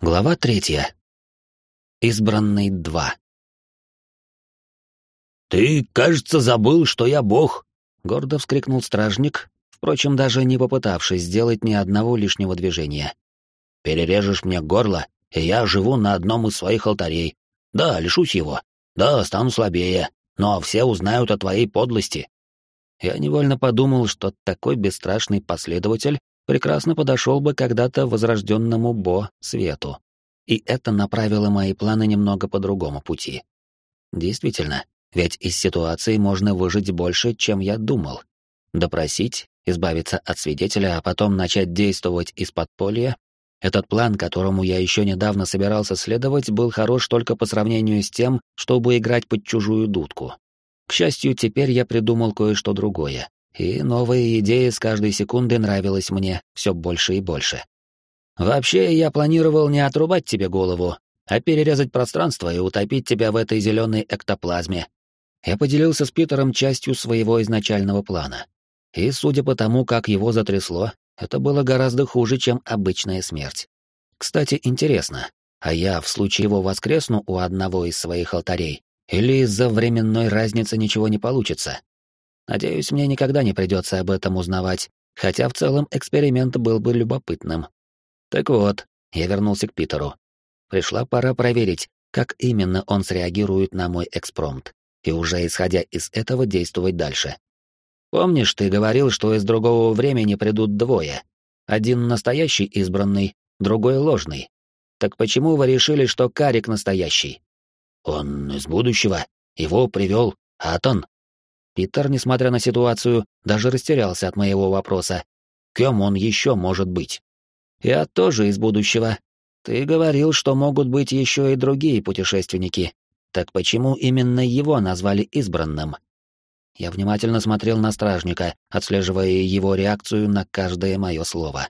Глава третья. Избранный два. «Ты, кажется, забыл, что я бог!» — гордо вскрикнул стражник, впрочем, даже не попытавшись сделать ни одного лишнего движения. «Перережешь мне горло, и я живу на одном из своих алтарей. Да, лишусь его. Да, стану слабее, но все узнают о твоей подлости». Я невольно подумал, что такой бесстрашный последователь прекрасно подошел бы когда-то возрожденному Бо свету. И это направило мои планы немного по другому пути. Действительно, ведь из ситуации можно выжить больше, чем я думал. Допросить, избавиться от свидетеля, а потом начать действовать из подполья. Этот план, которому я еще недавно собирался следовать, был хорош только по сравнению с тем, чтобы играть под чужую дудку. К счастью, теперь я придумал кое-что другое и новая идея с каждой секунды нравилась мне все больше и больше. Вообще, я планировал не отрубать тебе голову, а перерезать пространство и утопить тебя в этой зеленой эктоплазме. Я поделился с Питером частью своего изначального плана. И, судя по тому, как его затрясло, это было гораздо хуже, чем обычная смерть. Кстати, интересно, а я в случае его воскресну у одного из своих алтарей, или из-за временной разницы ничего не получится? Надеюсь, мне никогда не придется об этом узнавать, хотя в целом эксперимент был бы любопытным. Так вот, я вернулся к Питеру. Пришла пора проверить, как именно он среагирует на мой экспромт, и уже исходя из этого действовать дальше. Помнишь, ты говорил, что из другого времени придут двое? Один настоящий избранный, другой ложный. Так почему вы решили, что Карик настоящий? Он из будущего. Его привел Атон. Питер, несмотря на ситуацию, даже растерялся от моего вопроса. Кем он еще может быть? Я тоже из будущего. Ты говорил, что могут быть еще и другие путешественники. Так почему именно его назвали избранным? Я внимательно смотрел на стражника, отслеживая его реакцию на каждое мое слово.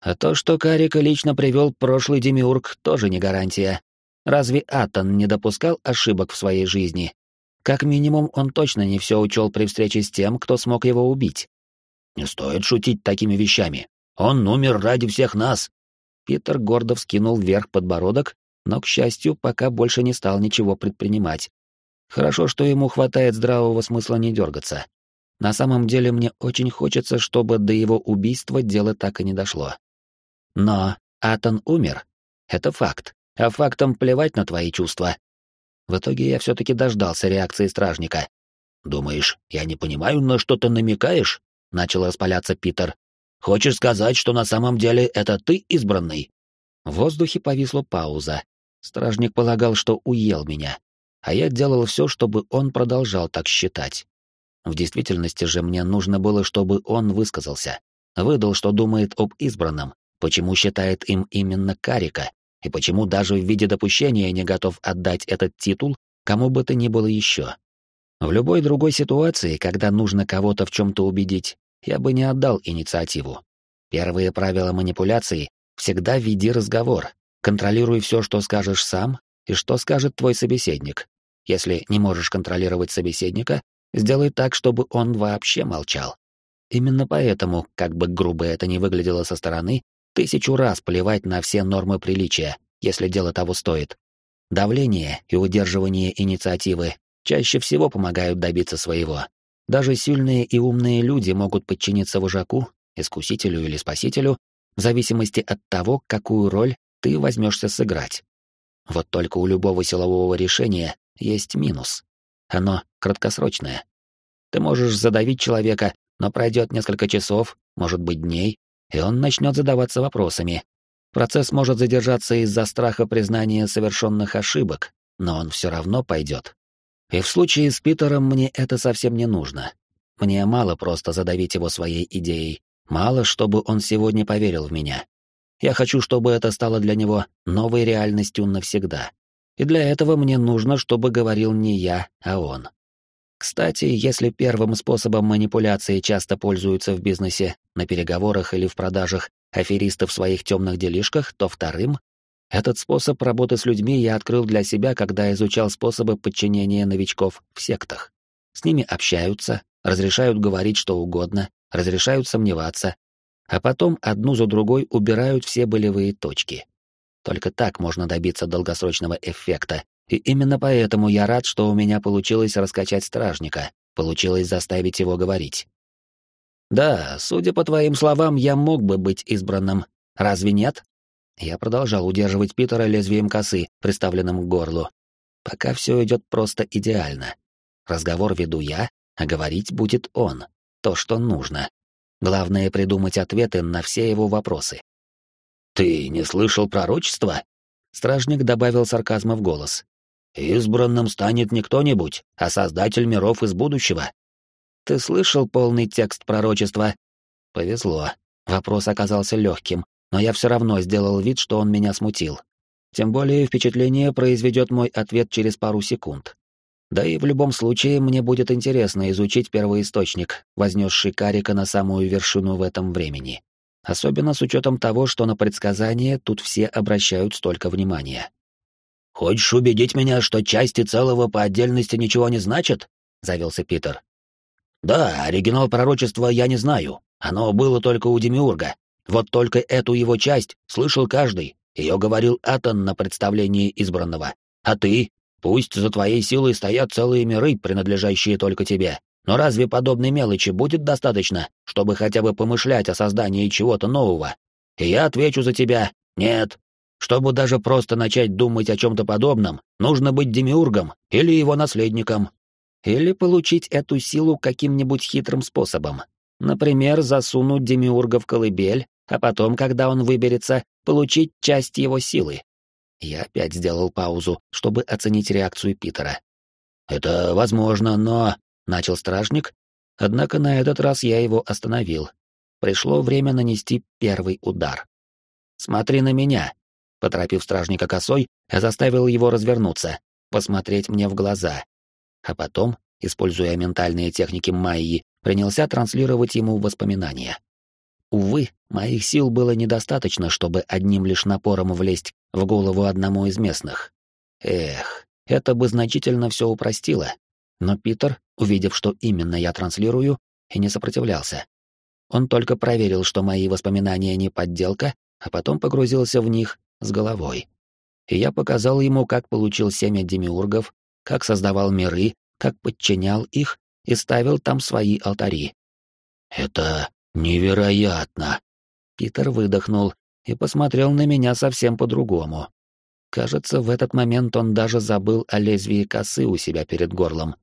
А то, что Карика лично привел прошлый демиург, тоже не гарантия. Разве Атон не допускал ошибок в своей жизни, как минимум, он точно не все учел при встрече с тем, кто смог его убить. «Не стоит шутить такими вещами. Он умер ради всех нас!» Питер гордо вскинул вверх подбородок, но, к счастью, пока больше не стал ничего предпринимать. Хорошо, что ему хватает здравого смысла не дергаться. На самом деле мне очень хочется, чтобы до его убийства дело так и не дошло. Но Атон умер. Это факт. А фактом плевать на твои чувства. В итоге я все-таки дождался реакции стражника. «Думаешь, я не понимаю, на что ты намекаешь?» — начал распаляться Питер. «Хочешь сказать, что на самом деле это ты избранный?» В воздухе повисла пауза. Стражник полагал, что уел меня, а я делал все, чтобы он продолжал так считать. В действительности же мне нужно было, чтобы он высказался, выдал, что думает об избранном, почему считает им именно Карика, и почему даже в виде допущения не готов отдать этот титул кому бы то ни было еще. В любой другой ситуации, когда нужно кого-то в чем-то убедить, я бы не отдал инициативу. Первые правила манипуляции — всегда веди разговор, контролируй все, что скажешь сам и что скажет твой собеседник. Если не можешь контролировать собеседника, сделай так, чтобы он вообще молчал. Именно поэтому, как бы грубо это ни выглядело со стороны, Тысячу раз плевать на все нормы приличия, если дело того стоит. Давление и удерживание инициативы чаще всего помогают добиться своего. Даже сильные и умные люди могут подчиниться вожаку, искусителю или спасителю, в зависимости от того, какую роль ты возьмешься сыграть. Вот только у любого силового решения есть минус. Оно краткосрочное. Ты можешь задавить человека, но пройдет несколько часов, может быть дней, и он начнет задаваться вопросами. Процесс может задержаться из-за страха признания совершенных ошибок, но он все равно пойдет. И в случае с Питером мне это совсем не нужно. Мне мало просто задавить его своей идеей, мало, чтобы он сегодня поверил в меня. Я хочу, чтобы это стало для него новой реальностью навсегда. И для этого мне нужно, чтобы говорил не я, а он. Кстати, если первым способом манипуляции часто пользуются в бизнесе, на переговорах или в продажах аферисты в своих темных делишках, то вторым — этот способ работы с людьми я открыл для себя, когда изучал способы подчинения новичков в сектах. С ними общаются, разрешают говорить что угодно, разрешают сомневаться, а потом одну за другой убирают все болевые точки. Только так можно добиться долгосрочного эффекта. И именно поэтому я рад, что у меня получилось раскачать стражника, получилось заставить его говорить. Да, судя по твоим словам, я мог бы быть избранным. Разве нет? Я продолжал удерживать Питера лезвием косы, приставленным к горлу. Пока все идет просто идеально. Разговор веду я, а говорить будет он. То, что нужно. Главное — придумать ответы на все его вопросы. «Ты не слышал пророчества?» Стражник добавил сарказма в голос. «Избранным станет не кто-нибудь, а создатель миров из будущего». «Ты слышал полный текст пророчества?» Повезло. Вопрос оказался легким, но я все равно сделал вид, что он меня смутил. Тем более впечатление произведет мой ответ через пару секунд. Да и в любом случае мне будет интересно изучить первоисточник, вознесший Карика на самую вершину в этом времени. Особенно с учетом того, что на предсказания тут все обращают столько внимания. «Хочешь убедить меня, что части целого по отдельности ничего не значат?» — завелся Питер. «Да, оригинал пророчества я не знаю. Оно было только у Демиурга. Вот только эту его часть слышал каждый. Ее говорил Атон на представлении избранного. А ты? Пусть за твоей силой стоят целые миры, принадлежащие только тебе. Но разве подобной мелочи будет достаточно, чтобы хотя бы помышлять о создании чего-то нового? И я отвечу за тебя. Нет. Чтобы даже просто начать думать о чем-то подобном, нужно быть демиургом или его наследником. Или получить эту силу каким-нибудь хитрым способом. Например, засунуть демиурга в колыбель а потом, когда он выберется, получить часть его силы. Я опять сделал паузу, чтобы оценить реакцию Питера. «Это возможно, но...» — начал стражник, однако на этот раз я его остановил. Пришло время нанести первый удар. «Смотри на меня!» Поторопив стражника косой, я заставил его развернуться, посмотреть мне в глаза. А потом, используя ментальные техники Майи, принялся транслировать ему воспоминания. Увы, моих сил было недостаточно, чтобы одним лишь напором влезть в голову одному из местных. Эх, это бы значительно все упростило. Но Питер, увидев, что именно я транслирую, и не сопротивлялся. Он только проверил, что мои воспоминания не подделка, а потом погрузился в них с головой. И я показал ему, как получил семя демиургов, как создавал миры, как подчинял их и ставил там свои алтари. «Это «Невероятно!» Питер выдохнул и посмотрел на меня совсем по-другому. Кажется, в этот момент он даже забыл о лезвии косы у себя перед горлом.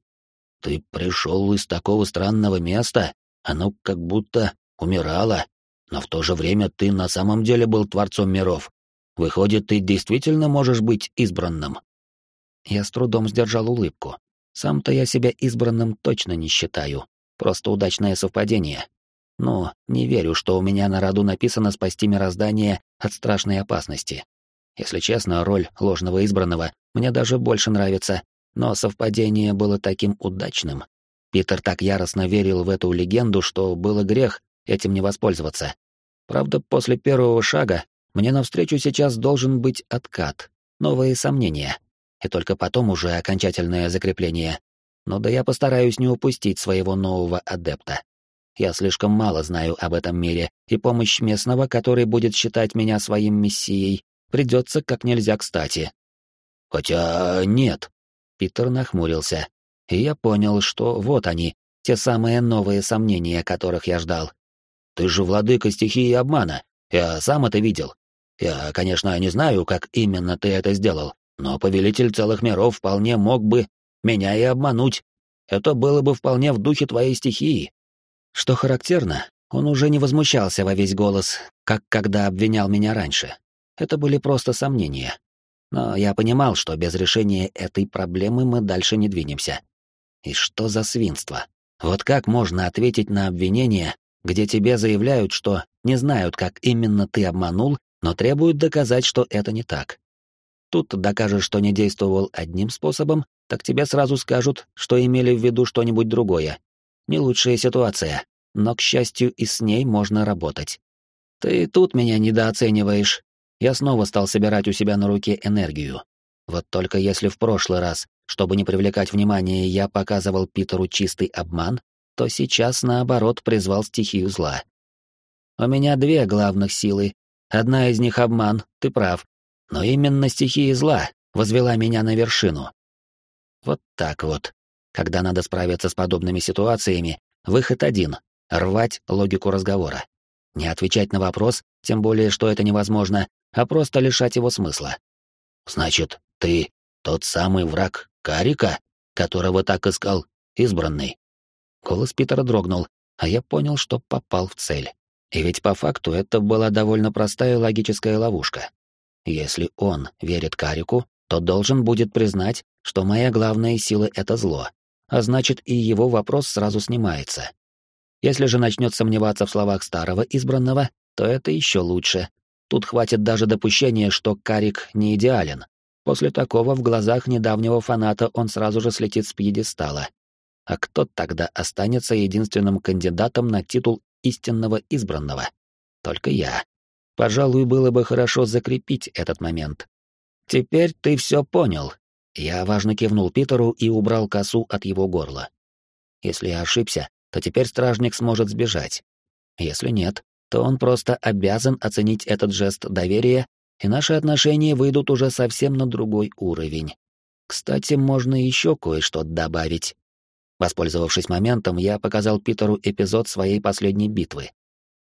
«Ты пришел из такого странного места? Оно как будто умирало, но в то же время ты на самом деле был творцом миров. Выходит, ты действительно можешь быть избранным?» Я с трудом сдержал улыбку. Сам-то я себя избранным точно не считаю. Просто удачное совпадение. Но не верю, что у меня на роду написано спасти мироздание от страшной опасности. Если честно, роль ложного избранного мне даже больше нравится, но совпадение было таким удачным. Питер так яростно верил в эту легенду, что было грех этим не воспользоваться. Правда, после первого шага мне навстречу сейчас должен быть откат, новые сомнения, и только потом уже окончательное закрепление. Но да я постараюсь не упустить своего нового адепта. Я слишком мало знаю об этом мире, и помощь местного, который будет считать меня своим мессией, придется как нельзя кстати. Хотя нет. Питер нахмурился, и я понял, что вот они, те самые новые сомнения, которых я ждал. Ты же владыка стихии обмана. Я сам это видел. Я, конечно, не знаю, как именно ты это сделал, но повелитель целых миров вполне мог бы меня и обмануть. Это было бы вполне в духе твоей стихии. Что характерно, он уже не возмущался во весь голос, как когда обвинял меня раньше. Это были просто сомнения. Но я понимал, что без решения этой проблемы мы дальше не двинемся. И что за свинство? Вот как можно ответить на обвинение, где тебе заявляют, что не знают, как именно ты обманул, но требуют доказать, что это не так? Тут докажешь, что не действовал одним способом, так тебе сразу скажут, что имели в виду что-нибудь другое, не лучшая ситуация, но, к счастью, и с ней можно работать. Ты тут меня недооцениваешь. Я снова стал собирать у себя на руке энергию. Вот только если в прошлый раз, чтобы не привлекать внимание, я показывал Питеру чистый обман, то сейчас, наоборот, призвал стихию зла. У меня две главных силы. Одна из них — обман, ты прав. Но именно стихия зла возвела меня на вершину. Вот так вот. Когда надо справиться с подобными ситуациями, выход один — рвать логику разговора. Не отвечать на вопрос, тем более, что это невозможно, а просто лишать его смысла. «Значит, ты тот самый враг Карика, которого так искал избранный?» Голос Питера дрогнул, а я понял, что попал в цель. И ведь по факту это была довольно простая логическая ловушка. Если он верит Карику, то должен будет признать, что моя главная сила — это зло, а значит и его вопрос сразу снимается. Если же начнет сомневаться в словах старого избранного, то это еще лучше. Тут хватит даже допущения, что Карик не идеален. После такого в глазах недавнего фаната он сразу же слетит с пьедестала. А кто тогда останется единственным кандидатом на титул истинного избранного? Только я. Пожалуй, было бы хорошо закрепить этот момент. «Теперь ты все понял». Я важно кивнул Питеру и убрал косу от его горла. Если я ошибся, то теперь стражник сможет сбежать. Если нет, то он просто обязан оценить этот жест доверия, и наши отношения выйдут уже совсем на другой уровень. Кстати, можно еще кое-что добавить. Воспользовавшись моментом, я показал Питеру эпизод своей последней битвы.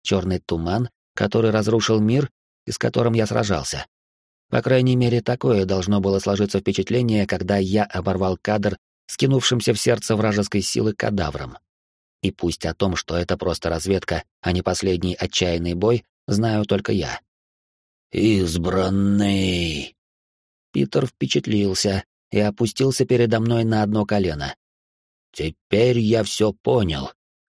Черный туман, который разрушил мир, и с которым я сражался. По крайней мере, такое должно было сложиться впечатление, когда я оборвал кадр, скинувшимся в сердце вражеской силы кадавром. И пусть о том, что это просто разведка, а не последний отчаянный бой, знаю только я. «Избранный!» Питер впечатлился и опустился передо мной на одно колено. «Теперь я все понял.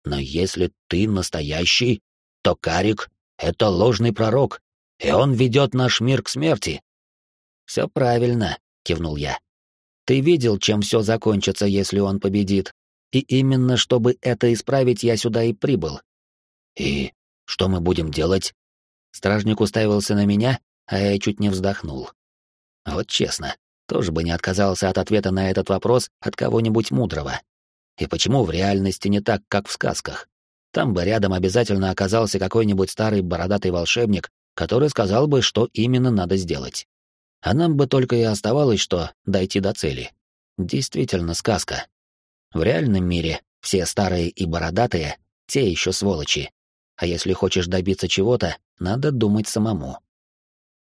Но если ты настоящий, то Карик — это ложный пророк, и он ведет наш мир к смерти. Все правильно, кивнул я. Ты видел, чем все закончится, если он победит. И именно чтобы это исправить, я сюда и прибыл. И что мы будем делать? Стражник уставился на меня, а я чуть не вздохнул. Вот честно, тоже бы не отказался от ответа на этот вопрос от кого-нибудь мудрого. И почему в реальности не так, как в сказках? Там бы рядом обязательно оказался какой-нибудь старый бородатый волшебник, который сказал бы, что именно надо сделать. А нам бы только и оставалось, что дойти до цели. Действительно сказка. В реальном мире все старые и бородатые — те еще сволочи. А если хочешь добиться чего-то, надо думать самому.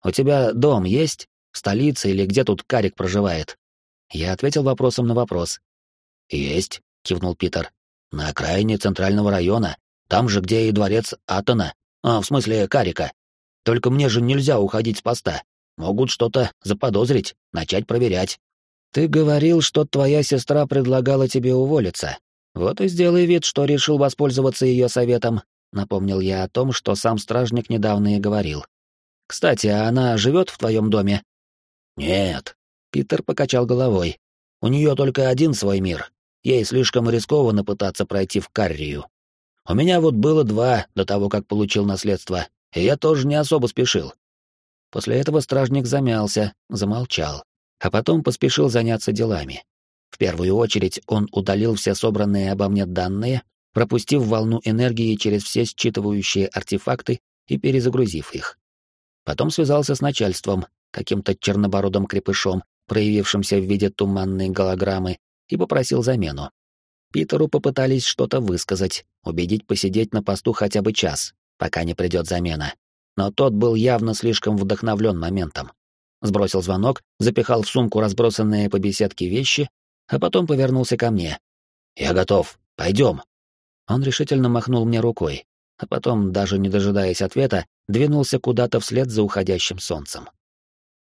«У тебя дом есть? В столице или где тут Карик проживает?» Я ответил вопросом на вопрос. «Есть», — кивнул Питер. «На окраине центрального района, там же, где и дворец Атона, а, в смысле Карика. Только мне же нельзя уходить с поста. Могут что-то заподозрить, начать проверять. Ты говорил, что твоя сестра предлагала тебе уволиться. Вот и сделай вид, что решил воспользоваться ее советом. Напомнил я о том, что сам стражник недавно и говорил. Кстати, а она живет в твоем доме? Нет. Питер покачал головой. У нее только один свой мир. Ей слишком рискованно пытаться пройти в Каррию. У меня вот было два до того, как получил наследство, и я тоже не особо спешил. После этого стражник замялся, замолчал, а потом поспешил заняться делами. В первую очередь он удалил все собранные обо мне данные, пропустив волну энергии через все считывающие артефакты и перезагрузив их. Потом связался с начальством, каким-то чернобородым крепышом, проявившимся в виде туманной голограммы, и попросил замену. Питеру попытались что-то высказать, убедить посидеть на посту хотя бы час, пока не придет замена. Но тот был явно слишком вдохновлен моментом. Сбросил звонок, запихал в сумку разбросанные по беседке вещи, а потом повернулся ко мне. «Я готов. Пойдем». Он решительно махнул мне рукой, а потом, даже не дожидаясь ответа, двинулся куда-то вслед за уходящим солнцем.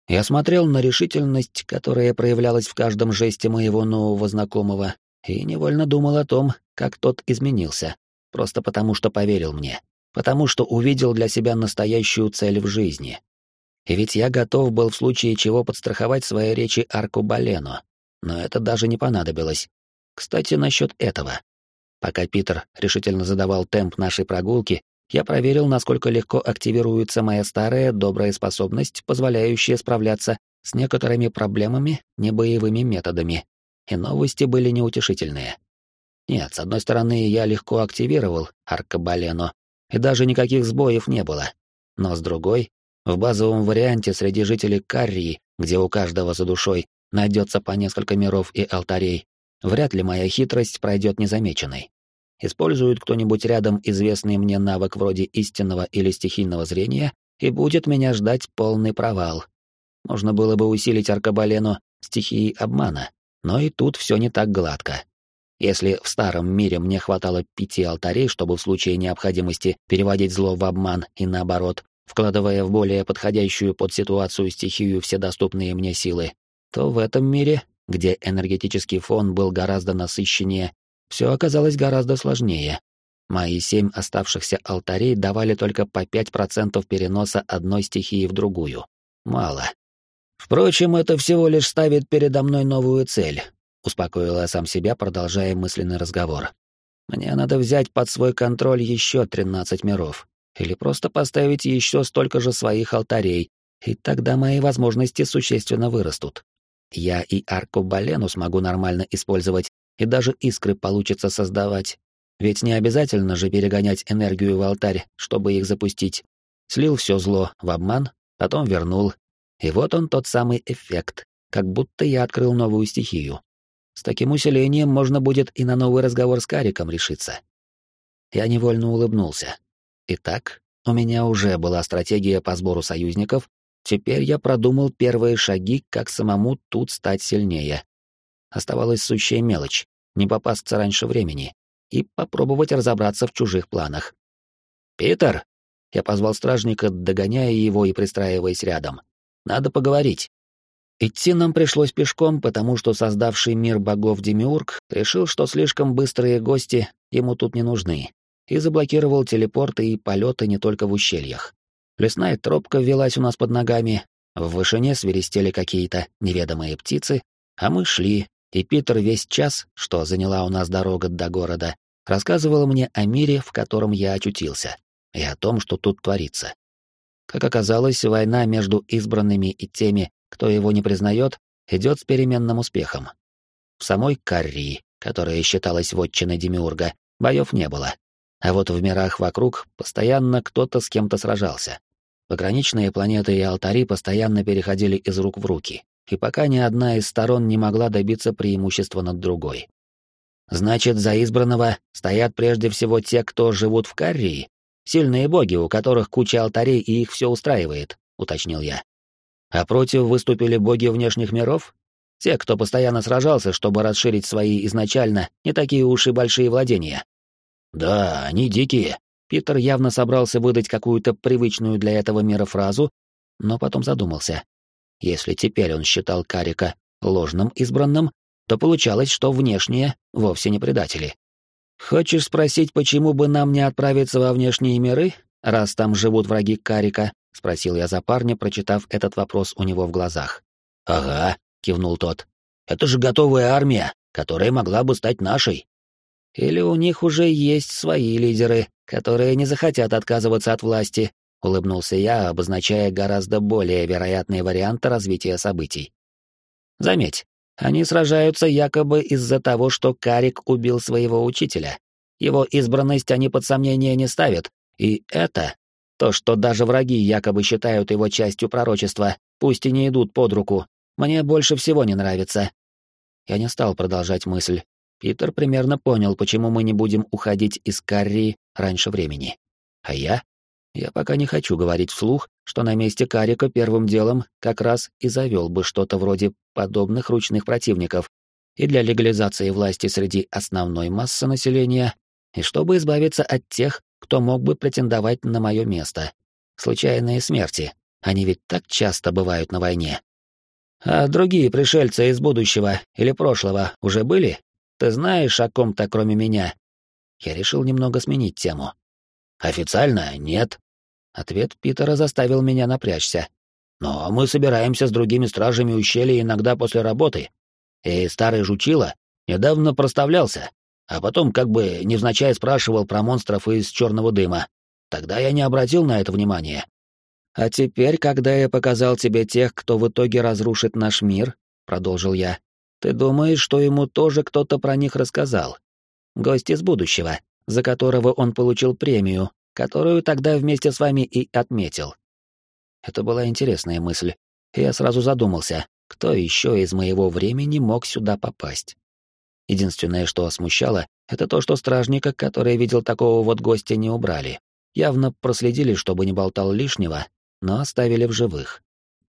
Я смотрел на решительность, которая проявлялась в каждом жесте моего нового знакомого, и невольно думал о том, как тот изменился, просто потому что поверил мне потому что увидел для себя настоящую цель в жизни. И ведь я готов был в случае чего подстраховать своей речи арку Балено, но это даже не понадобилось. Кстати, насчет этого. Пока Питер решительно задавал темп нашей прогулки, я проверил, насколько легко активируется моя старая добрая способность, позволяющая справляться с некоторыми проблемами небоевыми методами. И новости были неутешительные. Нет, с одной стороны, я легко активировал аркабалено, и даже никаких сбоев не было. Но с другой, В базовом варианте среди жителей Каррии, где у каждого за душой найдется по несколько миров и алтарей, вряд ли моя хитрость пройдет незамеченной. Использует кто-нибудь рядом известный мне навык вроде истинного или стихийного зрения, и будет меня ждать полный провал. Можно было бы усилить аркабалену стихией обмана, но и тут все не так гладко. Если в старом мире мне хватало пяти алтарей, чтобы в случае необходимости переводить зло в обман и наоборот, вкладывая в более подходящую под ситуацию стихию все доступные мне силы, то в этом мире, где энергетический фон был гораздо насыщеннее, все оказалось гораздо сложнее. Мои семь оставшихся алтарей давали только по 5% переноса одной стихии в другую. Мало. Впрочем, это всего лишь ставит передо мной новую цель, успокоил я сам себя, продолжая мысленный разговор. Мне надо взять под свой контроль еще 13 миров, или просто поставить еще столько же своих алтарей, и тогда мои возможности существенно вырастут. Я и аркубалену смогу нормально использовать, и даже искры получится создавать. Ведь не обязательно же перегонять энергию в алтарь, чтобы их запустить. Слил все зло в обман, потом вернул. И вот он тот самый эффект, как будто я открыл новую стихию. С таким усилением можно будет и на новый разговор с Кариком решиться. Я невольно улыбнулся. Итак, у меня уже была стратегия по сбору союзников, теперь я продумал первые шаги, как самому тут стать сильнее. Оставалась сущая мелочь — не попасться раньше времени и попробовать разобраться в чужих планах. «Питер!» — я позвал стражника, догоняя его и пристраиваясь рядом. «Надо поговорить». Идти нам пришлось пешком, потому что создавший мир богов Демиург решил, что слишком быстрые гости ему тут не нужны, и заблокировал телепорты и полеты не только в ущельях. Лесная тропка велась у нас под ногами, в вышине свиристели какие-то неведомые птицы, а мы шли, и Питер весь час, что заняла у нас дорога до города, рассказывал мне о мире, в котором я очутился, и о том, что тут творится. Как оказалось, война между избранными и теми, кто его не признает, идет с переменным успехом. В самой Каррии, которая считалась вотчиной Демиурга, боев не было. А вот в мирах вокруг постоянно кто-то с кем-то сражался. Пограничные планеты и алтари постоянно переходили из рук в руки, и пока ни одна из сторон не могла добиться преимущества над другой. Значит, за избранного стоят прежде всего те, кто живут в Каррии, сильные боги, у которых куча алтарей и их все устраивает, уточнил я. А против выступили боги внешних миров? Те, кто постоянно сражался, чтобы расширить свои изначально не такие уж и большие владения. Да, они дикие. Питер явно собрался выдать какую-то привычную для этого мира фразу, но потом задумался. Если теперь он считал Карика ложным избранным, то получалось, что внешние вовсе не предатели. Хочешь спросить, почему бы нам не отправиться во внешние миры, раз там живут враги Карика? — спросил я за парня, прочитав этот вопрос у него в глазах. «Ага», — кивнул тот. «Это же готовая армия, которая могла бы стать нашей». «Или у них уже есть свои лидеры, которые не захотят отказываться от власти», — улыбнулся я, обозначая гораздо более вероятные варианты развития событий. «Заметь, они сражаются якобы из-за того, что Карик убил своего учителя. Его избранность они под сомнение не ставят, и это то, что даже враги якобы считают его частью пророчества, пусть и не идут под руку, мне больше всего не нравится. Я не стал продолжать мысль. Питер примерно понял, почему мы не будем уходить из Каррии раньше времени. А я? Я пока не хочу говорить вслух, что на месте Карика первым делом как раз и завел бы что-то вроде подобных ручных противников, и для легализации власти среди основной массы населения, и чтобы избавиться от тех, кто мог бы претендовать на мое место. Случайные смерти. Они ведь так часто бывают на войне. А другие пришельцы из будущего или прошлого уже были? Ты знаешь о ком-то, кроме меня? Я решил немного сменить тему. Официально нет. Ответ Питера заставил меня напрячься. Но мы собираемся с другими стражами ущелья иногда после работы. И старый жучила недавно проставлялся а потом как бы невзначай спрашивал про монстров из черного дыма. Тогда я не обратил на это внимания. А теперь, когда я показал тебе тех, кто в итоге разрушит наш мир, продолжил я, ты думаешь, что ему тоже кто-то про них рассказал? Гость из будущего, за которого он получил премию, которую тогда вместе с вами и отметил. Это была интересная мысль, и я сразу задумался, кто еще из моего времени мог сюда попасть. Единственное, что смущало, это то, что стражника, который видел такого вот гостя, не убрали. Явно проследили, чтобы не болтал лишнего, но оставили в живых.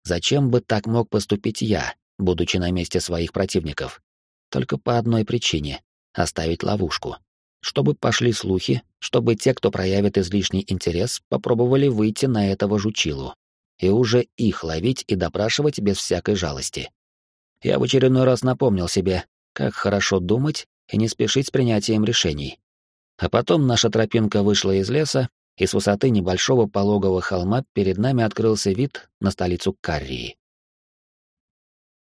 Зачем бы так мог поступить я, будучи на месте своих противников? Только по одной причине — оставить ловушку. Чтобы пошли слухи, чтобы те, кто проявит излишний интерес, попробовали выйти на этого жучилу. И уже их ловить и допрашивать без всякой жалости. Я в очередной раз напомнил себе, как хорошо думать и не спешить с принятием решений. А потом наша тропинка вышла из леса, и с высоты небольшого пологого холма перед нами открылся вид на столицу Каррии.